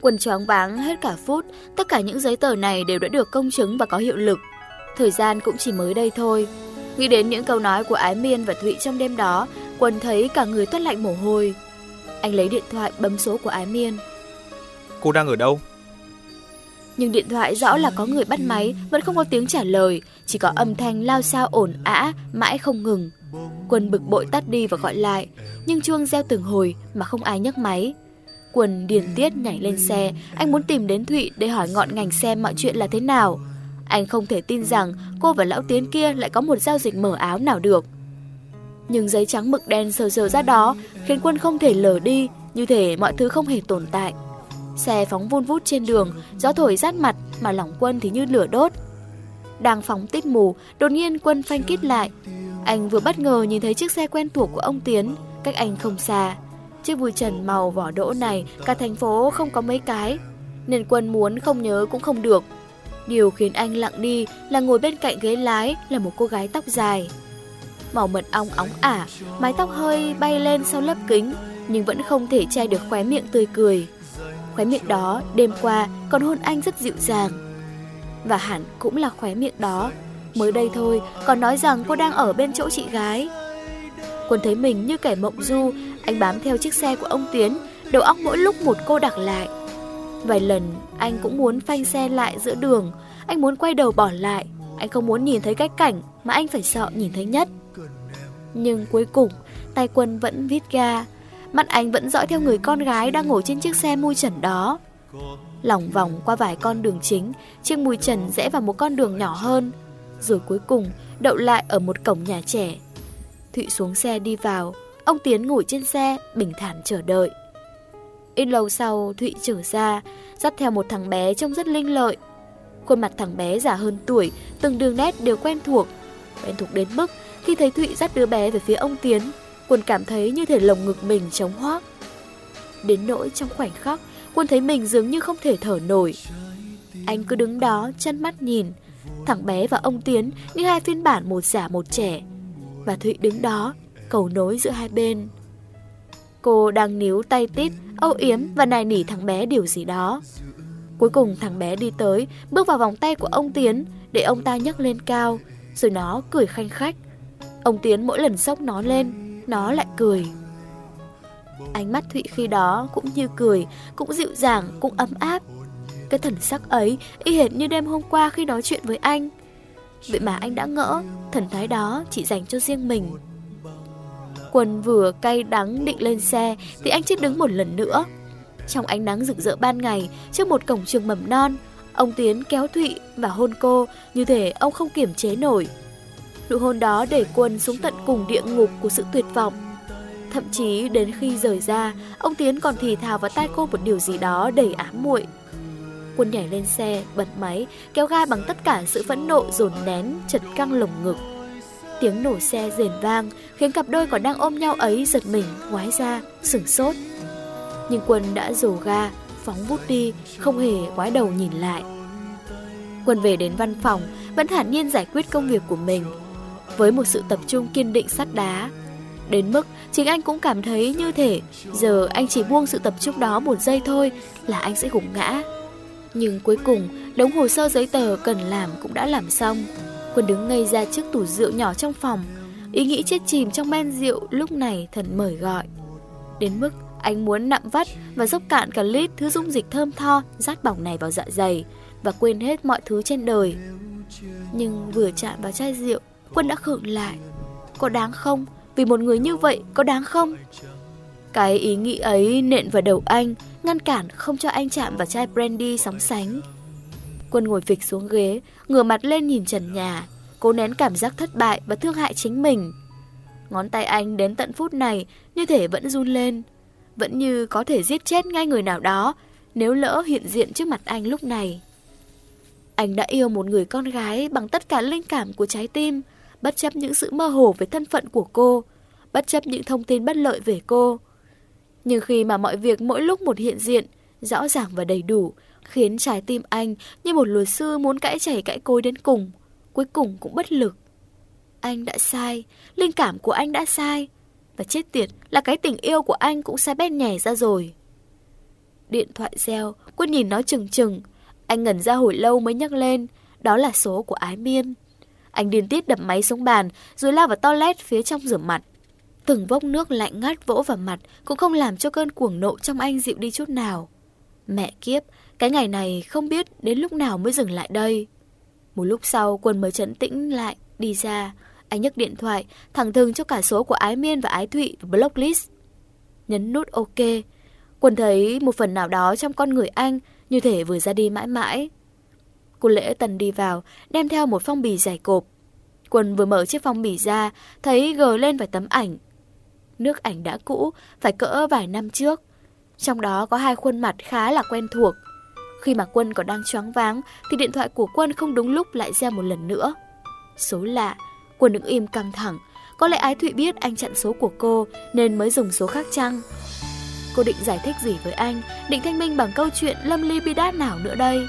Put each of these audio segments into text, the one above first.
Quân choáng váng hết cả phút, tất cả những giấy tờ này đều đã được công chứng và có hiệu lực. Thời gian cũng chỉ mới đây thôi. Nghĩ đến những câu nói của Ái Miên và Thụy trong đêm đó, Quân thấy cả người toát lạnh mồ hôi. Anh lấy điện thoại bấm số của Ái Miên. Cô đang ở đâu? Nhưng điện thoại rõ là có người bắt máy, vẫn không có tiếng trả lời, chỉ có âm thanh lao sao ổn ã, mãi không ngừng. Quân bực bội tắt đi và gọi lại, nhưng chuông reo từng hồi mà không ai nhấc máy. Quân điền tiết nhảy lên xe, anh muốn tìm đến Thụy để hỏi ngọn ngành xem mọi chuyện là thế nào. Anh không thể tin rằng cô và lão tiến kia lại có một giao dịch mở áo nào được. Nhưng giấy trắng mực đen sờ sờ ra đó khiến quân không thể lờ đi, như thể mọi thứ không hề tồn tại. Xe phóng vun vút trên đường, gió thổi rát mặt mà lòng quân thì như lửa đốt. Đang phóng tít mù, đột nhiên quân phanh kít lại. Anh vừa bất ngờ nhìn thấy chiếc xe quen thuộc của ông Tiến, cách anh không xa. Chiếc vui trần màu vỏ đỗ này cả thành phố không có mấy cái, nên quân muốn không nhớ cũng không được. Điều khiến anh lặng đi là ngồi bên cạnh ghế lái là một cô gái tóc dài. Màu mật ong óng ả, mái tóc hơi bay lên sau lớp kính, nhưng vẫn không thể che được khóe miệng tươi cười. Khóe miệng đó đêm qua còn hôn anh rất dịu dàng. Và hẳn cũng là khóe miệng đó. Mới đây thôi còn nói rằng cô đang ở bên chỗ chị gái. Quân thấy mình như kẻ mộng du, anh bám theo chiếc xe của ông Tiến, đầu óc mỗi lúc một cô đặc lại. Vài lần anh cũng muốn phanh xe lại giữa đường, anh muốn quay đầu bỏ lại, anh không muốn nhìn thấy cái cảnh mà anh phải sợ nhìn thấy nhất. Nhưng cuối cùng, tay quân vẫn vít ga, Mắt anh vẫn dõi theo người con gái đang ngồi trên chiếc xe mui trần đó. Lòng vòng qua vài con đường chính, chiếc mui trần rẽ vào một con đường nhỏ hơn. Rồi cuối cùng đậu lại ở một cổng nhà trẻ. Thụy xuống xe đi vào, ông Tiến ngồi trên xe, bình thản chờ đợi. Ít lâu sau, Thụy trở ra, dắt theo một thằng bé trông rất linh lợi. Khuôn mặt thằng bé già hơn tuổi, từng đường nét đều quen thuộc. Quen thuộc đến mức khi thấy Thụy dắt đứa bé về phía ông Tiến, Quân cảm thấy như thể lồng ngực mình trống hoác. Đến nỗi trong khoảnh khắc, Quân thấy mình dường như không thể thở nổi. Anh cứ đứng đó, chân mắt nhìn. Thằng bé và ông Tiến như hai phiên bản một giả một trẻ. Và Thụy đứng đó, cầu nối giữa hai bên. Cô đang níu tay tít, âu yếm và nài nỉ thằng bé điều gì đó. Cuối cùng thằng bé đi tới, bước vào vòng tay của ông Tiến để ông ta nhấc lên cao, rồi nó cười khanh khách. Ông Tiến mỗi lần sốc nó lên, nó lại cười. Ánh mắt Thụy khi đó cũng như cười, cũng dịu dàng, cũng ấm áp. Cái thần sắc ấy y hệt như đêm hôm qua khi nói chuyện với anh. Vậy mà anh đã ngỡ, thần thái đó chỉ dành cho riêng mình. Quân vừa cay đắng định lên xe thì anh chết đứng một lần nữa. Trong ánh nắng rực rỡ ban ngày, trước một cổng trường mầm non, ông Tiến kéo Thụy và hôn cô như thể ông không kiểm chế nổi. Nụ hôn đó để quân xuống tận cùng địa ngục của sự tuyệt vọng. Thậm chí đến khi rời ra, ông Tiến còn thì thào vào tai cô một điều gì đó đầy ám muội. Quân nhảy lên xe, bật máy, kéo ga bằng tất cả sự phẫn nộ dồn nén, chật căng lồng ngực. Tiếng nổ xe rền vang khiến cặp đôi còn đang ôm nhau ấy giật mình, ngoái ra, sửng sốt. Nhưng Quân đã rồ ga, phóng vút đi, không hề ngoái đầu nhìn lại. Quân về đến văn phòng, vẫn thản nhiên giải quyết công việc của mình với một sự tập trung kiên định sắt đá. Đến mức chính anh cũng cảm thấy như thể giờ anh chỉ buông sự tập trung đó một giây thôi là anh sẽ gục ngã. Nhưng cuối cùng, đống hồ sơ giấy tờ cần làm cũng đã làm xong. Quân đứng ngây ra trước tủ rượu nhỏ trong phòng. Ý nghĩ chết chìm trong men rượu lúc này thần mời gọi. Đến mức anh muốn nặm vắt và dốc cạn cả lít thứ dung dịch thơm tho, rát bỏng này vào dạ dày và quên hết mọi thứ trên đời. Nhưng vừa chạm vào chai rượu, Quân đã khựng lại Có đáng không? Vì một người như vậy có đáng không? Cái ý nghĩ ấy nện vào đầu anh, Ngăn cản không cho anh chạm vào chai brandy sóng sánh Quân ngồi phịch xuống ghế Ngửa mặt lên nhìn trần nhà Cố nén cảm giác thất bại và thương hại chính mình. Ngón tay anh đến tận phút này Như thể vẫn run lên. Vẫn như có thể giết chết ngay người nào đó Nếu lỡ hiện diện trước mặt anh lúc này. Anh đã yêu một người con gái Bằng tất cả linh cảm của trái tim bất chấp những sự mơ hồ về thân phận của cô, bất chấp những thông tin bất lợi về cô. Nhưng khi mà mọi việc mỗi lúc một hiện diện, rõ ràng và đầy đủ, khiến trái tim anh như một luật sư muốn cãi chảy cãi cối đến cùng, cuối cùng cũng bất lực. Anh đã sai, linh cảm của anh đã sai, và chết tiệt là cái tình yêu của anh cũng sai bét nhè ra rồi. Điện thoại reo, Quân nhìn nó chừng chừng. Anh ngẩn ra hồi lâu mới nhắc lên, đó là số của Ái Miên. Anh điên tiết đập máy xuống bàn, rồi lao vào toilet phía trong rửa mặt. Từng vốc nước lạnh ngắt vỗ vào mặt cũng không làm cho cơn cuồng nộ trong anh dịu đi chút nào. Mẹ kiếp, cái ngày này không biết đến lúc nào mới dừng lại đây. Một lúc sau quân mới chấn tĩnh lại, đi ra. Anh nhấc điện thoại, thẳng thừng cho cả số của Ái Miên và Ái Thụy và blocklist. Nhấn nút OK. Quân thấy một phần nào đó trong con người anh như thể vừa ra đi mãi mãi. Cô Lễ Tần đi vào, đem theo một phong bì dày cộp. Quân vừa mở chiếc phong bì ra, thấy gờ lên vài tấm ảnh. Nước ảnh đã cũ, phải cỡ vài năm trước. Trong đó có hai khuôn mặt khá là quen thuộc. Khi mà Quân còn đang choáng váng, thì điện thoại của Quân không đúng lúc lại reo một lần nữa. Số lạ, Quân đứng im căng thẳng. Có lẽ Ái Thụy biết anh chặn số của cô nên mới dùng số khác chăng? Cô định giải thích gì với anh, định thanh minh bằng câu chuyện lâm ly bi đát nào nữa đây?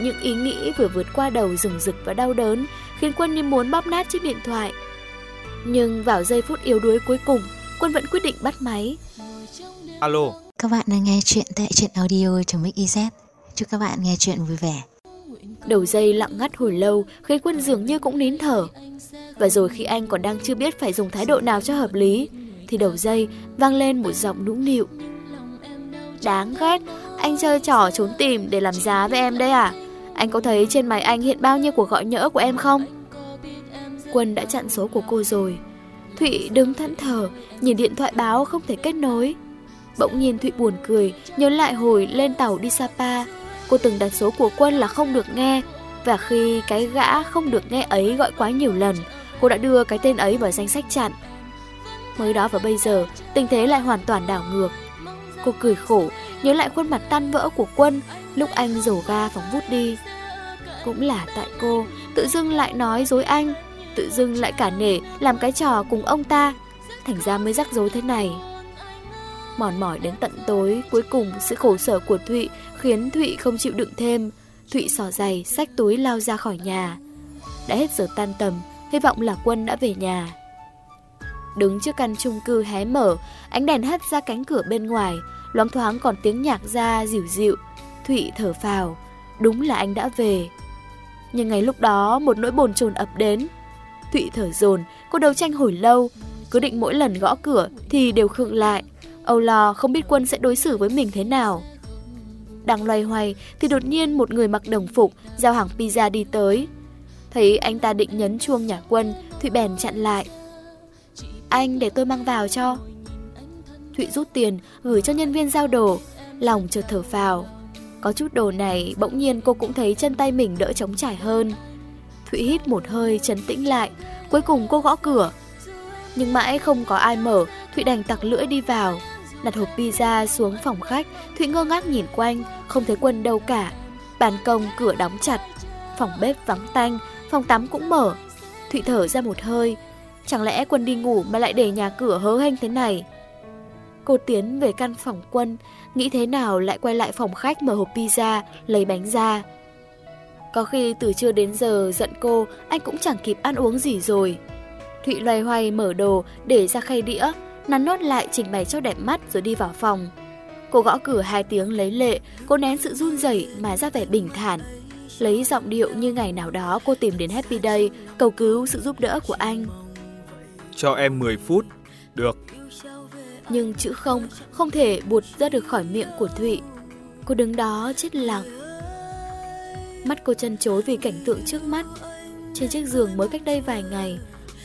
Những ý nghĩ vừa vượt qua đầu rừng rực và đau đớn khiến Quân như muốn bóp nát chiếc điện thoại. Nhưng vào giây phút yếu đuối cuối cùng, Quân vẫn quyết định bắt máy. Alo. Các bạn đang nghe chuyện tại truyện audio.mix.iz. Chúc các bạn nghe chuyện vui vẻ. Đầu dây lặng ngắt hồi lâu khiến Quân dường như cũng nín thở. Và rồi khi anh còn đang chưa biết phải dùng thái độ nào cho hợp lý, thì đầu dây vang lên một giọng nũng nịu. Đáng ghét, anh chơi trò trốn tìm để làm giá với em đây à? Anh có thấy trên máy anh hiện bao nhiêu cuộc gọi nhỡ của em không? Quân đã chặn số của cô rồi. Thụy đứng thẫn thờ, nhìn điện thoại báo không thể kết nối. Bỗng nhiên Thụy buồn cười, nhớ lại hồi lên tàu đi Sapa. Cô từng đặt số của Quân là không được nghe, và khi cái gã không được nghe ấy gọi quá nhiều lần, cô đã đưa cái tên ấy vào danh sách chặn. Mới đó và bây giờ, tình thế lại hoàn toàn đảo ngược. Cô cười khổ, nhớ lại khuôn mặt tan vỡ của Quân lúc anh rổ ga phóng vút đi. Cũng là tại cô, tự dưng lại nói dối anh, tự dưng lại cả nể làm cái trò cùng ông ta, thành ra mới rắc rối thế này. Mòn mỏi đến tận tối, cuối cùng sự khổ sở của Thụy khiến Thụy không chịu đựng thêm. Thụy sỏ giày, xách túi lao ra khỏi nhà. Đã hết giờ tan tầm, hy vọng là Quân đã về nhà. Đứng trước căn chung cư hé mở, ánh đèn hắt ra cánh cửa bên ngoài, loáng thoáng còn tiếng nhạc ra dịu dịu. Thụy thở phào, đúng là anh đã về. Nhưng ngay lúc đó một nỗi bồn chồn ập đến. Thụy thở dồn, cô đấu tranh hồi lâu, cứ định mỗi lần gõ cửa thì đều khựng lại. Âu lo không biết quân sẽ đối xử với mình thế nào. Đang loay hoay thì đột nhiên một người mặc đồng phục giao hàng pizza đi tới. Thấy anh ta định nhấn chuông nhà quân, Thụy bèn chặn lại. Anh để tôi mang vào cho. Thụy rút tiền, gửi cho nhân viên giao đồ, lòng chợt thở phào. Có chút đồ này, bỗng nhiên cô cũng thấy chân tay mình đỡ trống trải hơn. Thụy hít một hơi, trấn tĩnh lại, cuối cùng cô gõ cửa. Nhưng mãi không có ai mở, Thụy đành tặc lưỡi đi vào. Đặt hộp pizza xuống phòng khách, Thụy ngơ ngác nhìn quanh, không thấy quân đâu cả. Bàn công cửa đóng chặt, phòng bếp vắng tanh, phòng tắm cũng mở. Thụy thở ra một hơi, chẳng lẽ quân đi ngủ mà lại để nhà cửa hớ hênh thế này? Cô tiến về căn phòng quân, nghĩ thế nào lại quay lại phòng khách mở hộp pizza, lấy bánh ra. Có khi từ trưa đến giờ giận cô, anh cũng chẳng kịp ăn uống gì rồi. Thụy loay hoay mở đồ để ra khay đĩa, nắn nốt lại chỉnh bày cho đẹp mắt rồi đi vào phòng. Cô gõ cửa hai tiếng lấy lệ, cô nén sự run rẩy mà ra vẻ bình thản. Lấy giọng điệu như ngày nào đó cô tìm đến Happy Day, cầu cứu sự giúp đỡ của anh. Cho em 10 phút. Được. Nhưng chữ không không thể buột ra được khỏi miệng của Thụy. Cô đứng đó chết lặng. Mắt cô chân chối vì cảnh tượng trước mắt. Trên chiếc giường mới cách đây vài ngày,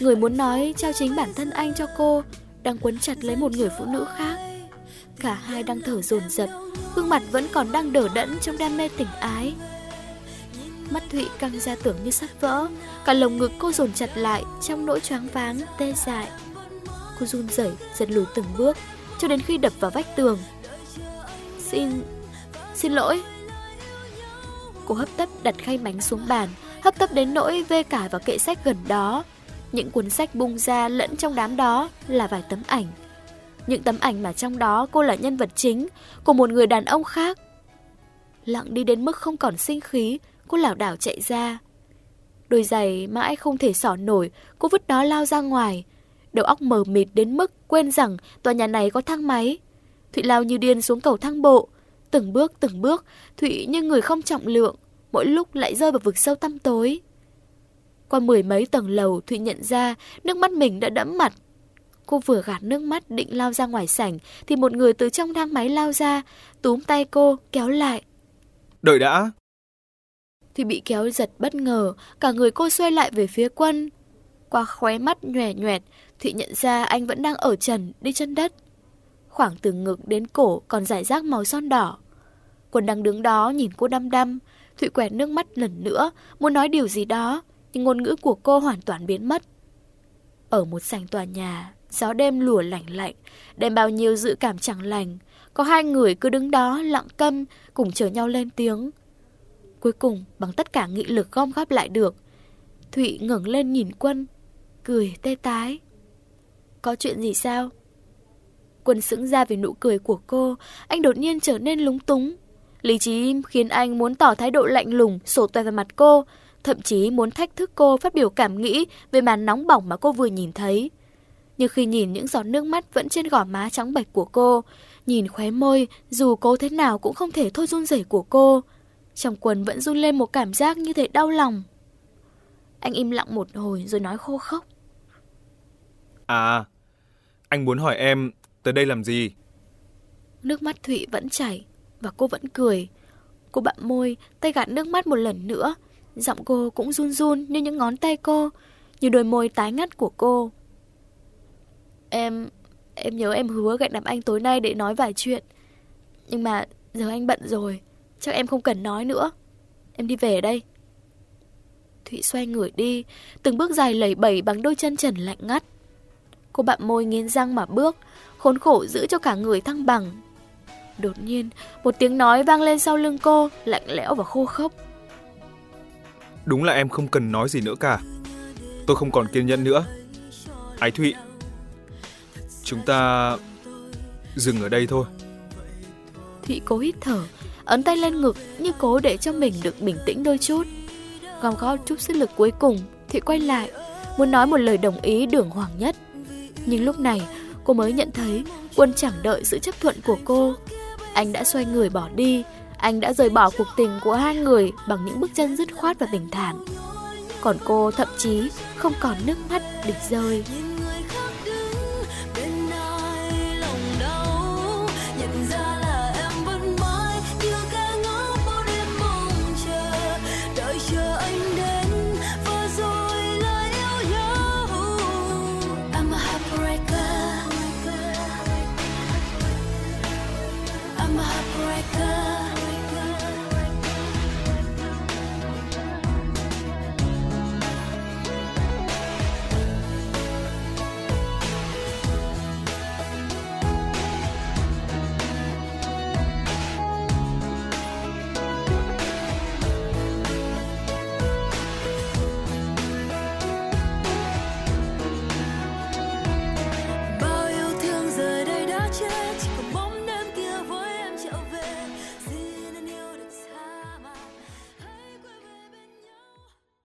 người muốn nói trao chính bản thân anh cho cô đang quấn chặt lấy một người phụ nữ khác. Cả hai đang thở dồn dập, gương mặt vẫn còn đang đờ đẫn trong đam mê tình ái. Mắt Thụy căng ra tưởng như sắp vỡ, cả lồng ngực cô dồn chặt lại trong nỗi choáng váng, tê dại. Cô run rẩy, giật lùi từng bước, cho đến khi đập vào vách tường. Xin... xin lỗi. Cô hấp tấp đặt khay bánh xuống bàn, hấp tấp đến nỗi vê cả vào kệ sách gần đó. Những cuốn sách bung ra lẫn trong đám đó là vài tấm ảnh. Những tấm ảnh mà trong đó cô là nhân vật chính của một người đàn ông khác. Lặng đi đến mức không còn sinh khí, cô lảo đảo chạy ra. Đôi giày mãi không thể xỏ nổi, cô vứt đó lao ra ngoài. Đầu óc mờ mịt đến mức quên rằng tòa nhà này có thang máy. Thụy lao như điên xuống cầu thang bộ. Từng bước từng bước, Thụy như người không trọng lượng, mỗi lúc lại rơi vào vực sâu tăm tối. Qua mười mấy tầng lầu, Thụy nhận ra nước mắt mình đã đẫm mặt. Cô vừa gạt nước mắt định lao ra ngoài sảnh, thì một người từ trong thang máy lao ra, túm tay cô, kéo lại. Đợi đã. Thụy bị kéo giật bất ngờ, cả người cô xoay lại về phía quân. Qua khóe mắt nhòe nhoẹt, Thụy nhận ra anh vẫn đang ở trần, đi chân đất. Khoảng từ ngực đến cổ còn giải rác màu son đỏ. Quân đang đứng đó nhìn cô đăm đăm, Thụy quẹt nước mắt lần nữa, muốn nói điều gì đó, nhưng ngôn ngữ của cô hoàn toàn biến mất. Ở một sảnh tòa nhà, gió đêm lùa lạnh lạnh, đem bao nhiêu dự cảm chẳng lành. Có hai người cứ đứng đó lặng câm, cùng chờ nhau lên tiếng. Cuối cùng, bằng tất cả nghị lực gom góp lại được, Thụy ngẩng lên nhìn Quân, cười tê tái. Có chuyện gì sao? Quân sững ra vì nụ cười của cô, anh đột nhiên trở nên lúng túng. Lý trí khiến anh muốn tỏ thái độ lạnh lùng, sổ toè vào mặt cô, thậm chí muốn thách thức cô phát biểu cảm nghĩ về màn nóng bỏng mà cô vừa nhìn thấy. Nhưng khi nhìn những giọt nước mắt vẫn trên gò má trắng bệch của cô, nhìn khóe môi, dù cố thế nào cũng không thể thôi run rẩy của cô, trong quần vẫn run lên một cảm giác như thể đau lòng. Anh im lặng một hồi rồi nói khô khốc. À, anh muốn hỏi em tới đây làm gì? Nước mắt Thụy vẫn chảy và cô vẫn cười. Cô bặm môi, tay gạt nước mắt một lần nữa. Giọng cô cũng run run như những ngón tay cô, như đôi môi tái ngắt của cô. Em... em nhớ em hứa gặp gặp anh tối nay để nói vài chuyện. Nhưng mà giờ anh bận rồi, chắc em không cần nói nữa. Em đi về đây. Thụy xoay người đi, từng bước dài lẩy bẩy bằng đôi chân trần lạnh ngắt. Cô bạn môi nghiến răng mà bước, khốn khổ giữ cho cả người thăng bằng. Đột nhiên, một tiếng nói vang lên sau lưng cô, lạnh lẽo và khô khốc. Đúng là em không cần nói gì nữa cả. Tôi không còn kiên nhẫn nữa. Ái Thụy, chúng ta dừng ở đây thôi. Thụy cố hít thở, ấn tay lên ngực như cố để cho mình được bình tĩnh đôi chút. Gom góp chút sức lực cuối cùng, Thụy quay lại, muốn nói một lời đồng ý đường hoàng nhất. Nhưng lúc này, cô mới nhận thấy Quân chẳng đợi sự chấp thuận của cô. Anh đã xoay người bỏ đi, anh đã rời bỏ cuộc tình của hai người bằng những bước chân dứt khoát và bình thản. Còn cô thậm chí không còn nước mắt để rơi.